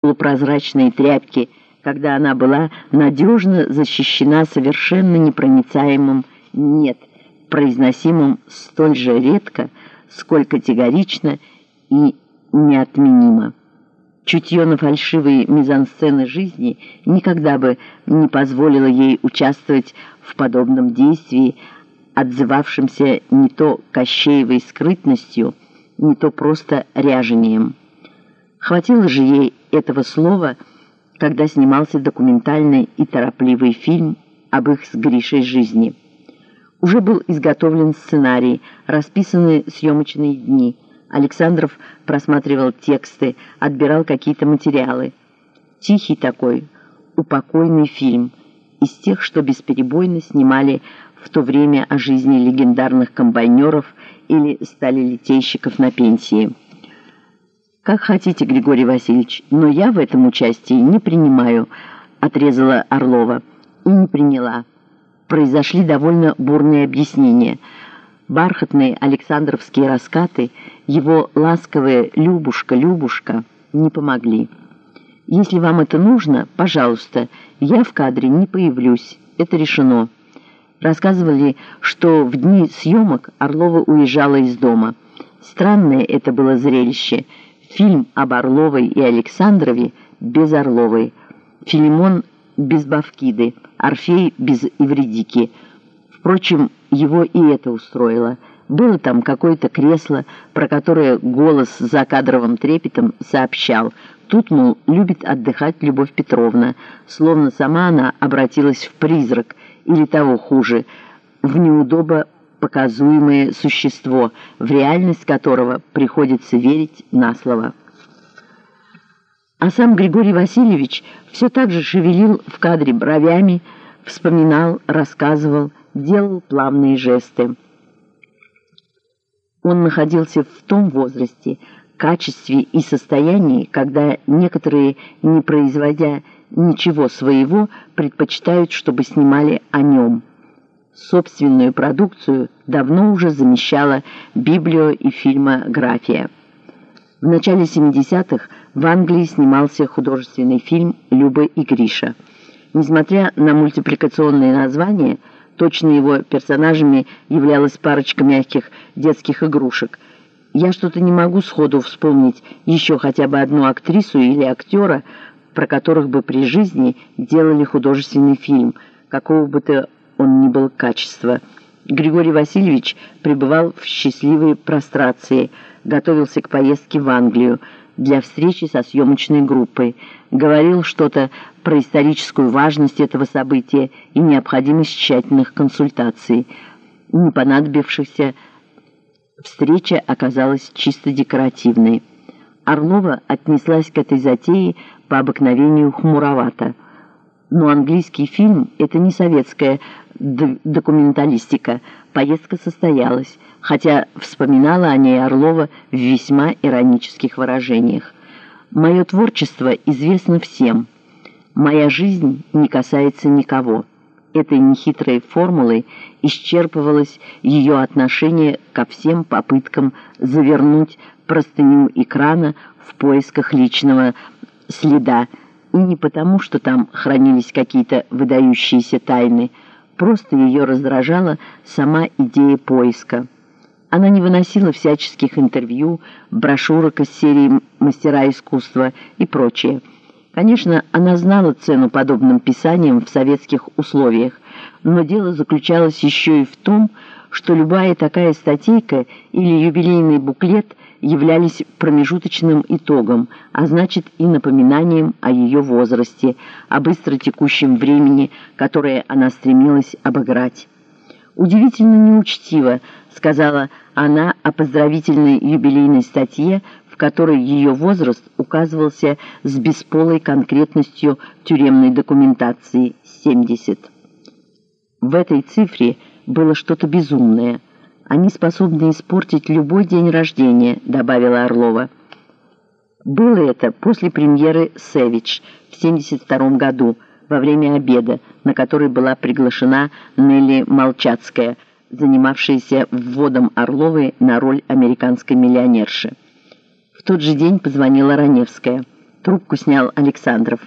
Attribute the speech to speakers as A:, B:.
A: полупрозрачные тряпки, когда она была надежно защищена совершенно непроницаемым «нет», произносимым столь же редко, сколь категорично и неотменимо. Чутье на фальшивые мизансцены жизни никогда бы не позволило ей участвовать в подобном действии, отзывавшемся не то кощеевой скрытностью, не то просто ряжением. Хватило же ей этого слова, когда снимался документальный и торопливый фильм об их с Гришей жизни. Уже был изготовлен сценарий, расписаны съемочные дни. Александров просматривал тексты, отбирал какие-то материалы. Тихий такой, упокойный фильм, из тех, что бесперебойно снимали в то время о жизни легендарных комбайнеров или сталелитейщиков на пенсии. «Как хотите, Григорий Васильевич, но я в этом участии не принимаю», — отрезала Орлова. И не приняла. Произошли довольно бурные объяснения. Бархатные Александровские раскаты, его ласковые «Любушка, Любушка» не помогли. «Если вам это нужно, пожалуйста, я в кадре не появлюсь. Это решено». Рассказывали, что в дни съемок Орлова уезжала из дома. Странное это было зрелище — Фильм об Орловой и Александрове без Орловой. Филимон без Бавкиды, Орфей без Ивредики. Впрочем, его и это устроило. Было там какое-то кресло, про которое голос за кадровым трепетом сообщал. Тут, мол, любит отдыхать Любовь Петровна, словно сама она обратилась в призрак, или того хуже, в неудобо показуемое существо, в реальность которого приходится верить на слово. А сам Григорий Васильевич все так же шевелил в кадре бровями, вспоминал, рассказывал, делал плавные жесты. Он находился в том возрасте, качестве и состоянии, когда некоторые, не производя ничего своего, предпочитают, чтобы снимали о нем – собственную продукцию давно уже замещала библио и фильмография. В начале 70-х в Англии снимался художественный фильм «Люба и Гриша». Несмотря на мультипликационные названия, точно его персонажами являлась парочка мягких детских игрушек. Я что-то не могу сходу вспомнить еще хотя бы одну актрису или актера, про которых бы при жизни делали художественный фильм, какого бы то он ни был качества. Григорий Васильевич пребывал в счастливой прострации, готовился к поездке в Англию для встречи со съемочной группой, говорил что-то про историческую важность этого события и необходимость тщательных консультаций. Не понадобившихся встреча оказалась чисто декоративной. Орлова отнеслась к этой затее по обыкновению хмуровато. Но английский фильм – это не советская документалистика. Поездка состоялась, хотя вспоминала о ней Орлова в весьма иронических выражениях. «Мое творчество известно всем. Моя жизнь не касается никого». Этой нехитрой формулой исчерпывалось ее отношение ко всем попыткам завернуть простыню экрана в поисках личного следа, не потому, что там хранились какие-то выдающиеся тайны, Просто ее раздражала сама идея поиска. Она не выносила всяческих интервью, брошюрок из серии «Мастера искусства» и прочее. Конечно, она знала цену подобным писаниям в советских условиях, но дело заключалось еще и в том, что любая такая статейка или юбилейный буклет являлись промежуточным итогом, а значит и напоминанием о ее возрасте, о быстро текущем времени, которое она стремилась обыграть. «Удивительно неучтиво», — сказала она о поздравительной юбилейной статье, в которой ее возраст указывался с бесполой конкретностью тюремной документации 70. В этой цифре было что-то безумное — они способны испортить любой день рождения», — добавила Орлова. Было это после премьеры «Сэвидж» в 1972 году, во время обеда, на который была приглашена Нелли Молчацкая, занимавшаяся вводом Орловой на роль американской миллионерши. В тот же день позвонила Раневская. Трубку снял Александров.